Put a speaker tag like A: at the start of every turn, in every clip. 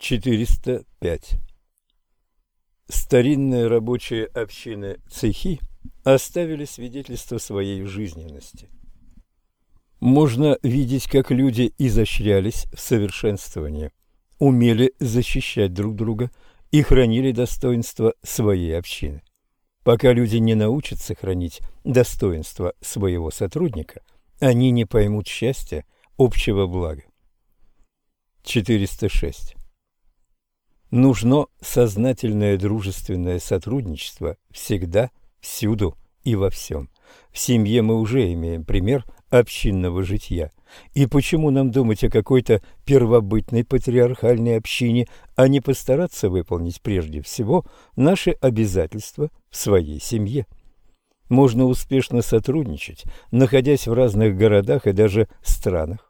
A: 405. Старинные рабочие общины цехи оставили свидетельство своей жизненности. Можно видеть, как люди изощрялись в совершенствовании, умели защищать друг друга и хранили достоинство своей общины. Пока люди не научатся хранить достоинство своего сотрудника, они не поймут счастья общего блага. 406. Нужно сознательное дружественное сотрудничество всегда, всюду и во всем. В семье мы уже имеем пример общинного житья. И почему нам думать о какой-то первобытной патриархальной общине, а не постараться выполнить прежде всего наши обязательства в своей семье? Можно успешно сотрудничать, находясь в разных городах и даже странах.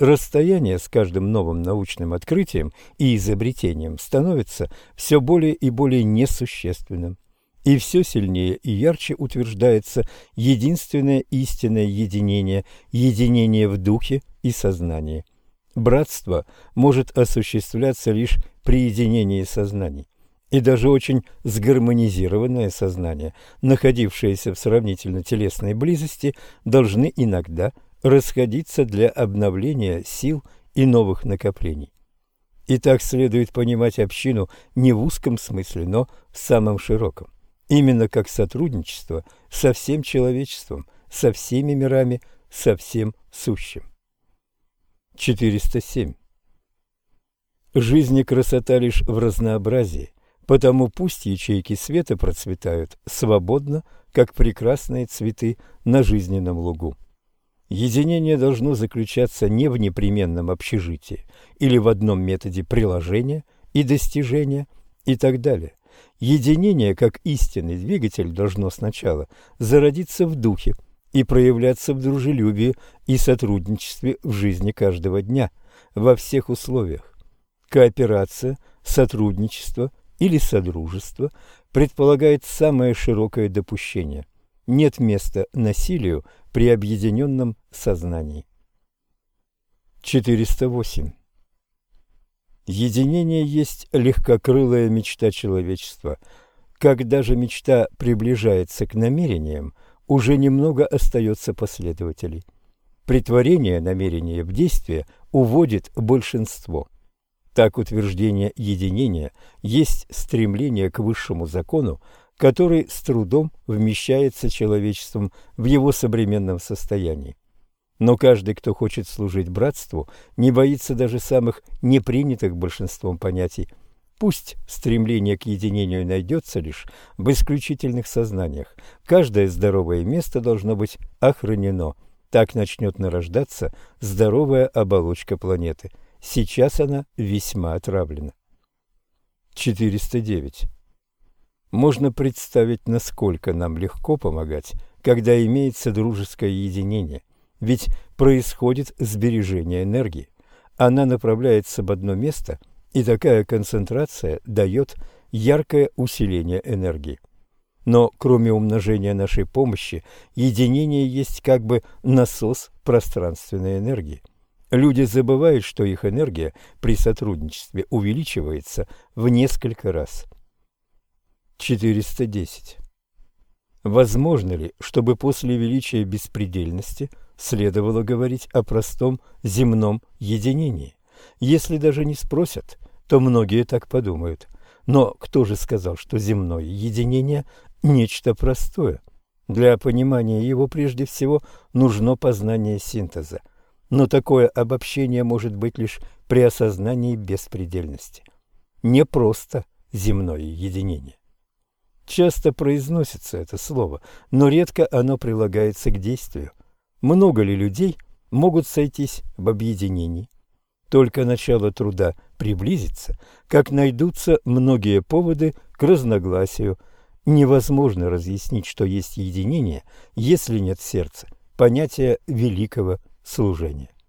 A: Расстояние с каждым новым научным открытием и изобретением становится все более и более несущественным. И все сильнее и ярче утверждается единственное истинное единение, единение в духе и сознании. Братство может осуществляться лишь при единении сознаний. И даже очень сгармонизированное сознание, находившееся в сравнительно телесной близости, должны иногда – расходиться для обновления сил и новых накоплений. И так следует понимать общину не в узком смысле, но в самом широком. Именно как сотрудничество со всем человечеством, со всеми мирами, со всем сущим. 407. Жизнь и красота лишь в разнообразии, потому пусть ячейки света процветают свободно, как прекрасные цветы на жизненном лугу. Единение должно заключаться не в непременном общежитии или в одном методе приложения и достижения и так далее. Единение, как истинный двигатель, должно сначала зародиться в духе и проявляться в дружелюбии и сотрудничестве в жизни каждого дня, во всех условиях. Кооперация, сотрудничество или содружество предполагает самое широкое допущение. Нет места насилию при объединенном сознании. 408. Единение есть легкокрылая мечта человечества. Когда же мечта приближается к намерениям, уже немного остается последователей. Притворение намерения в действие уводит большинство. Так утверждение единения есть стремление к высшему закону, который с трудом вмещается человечеством в его современном состоянии. Но каждый, кто хочет служить братству, не боится даже самых непринятых большинством понятий. Пусть стремление к единению найдется лишь в исключительных сознаниях. Каждое здоровое место должно быть охранено. Так начнет нарождаться здоровая оболочка планеты. Сейчас она весьма отравлена. 409. Можно представить, насколько нам легко помогать, когда имеется дружеское единение, ведь происходит сбережение энергии. Она направляется в одно место, и такая концентрация дает яркое усиление энергии. Но кроме умножения нашей помощи, единение есть как бы насос пространственной энергии. Люди забывают, что их энергия при сотрудничестве увеличивается в несколько раз – 410. Возможно ли, чтобы после величия беспредельности следовало говорить о простом земном единении? Если даже не спросят, то многие так подумают. Но кто же сказал, что земное единение – нечто простое? Для понимания его прежде всего нужно познание синтеза. Но такое обобщение может быть лишь при осознании беспредельности. Не просто земное единение. Часто произносится это слово, но редко оно прилагается к действию. Много ли людей могут сойтись в объединении? Только начало труда приблизится, как найдутся многие поводы к разногласию. Невозможно разъяснить, что есть единение, если нет сердца, понятия великого служения.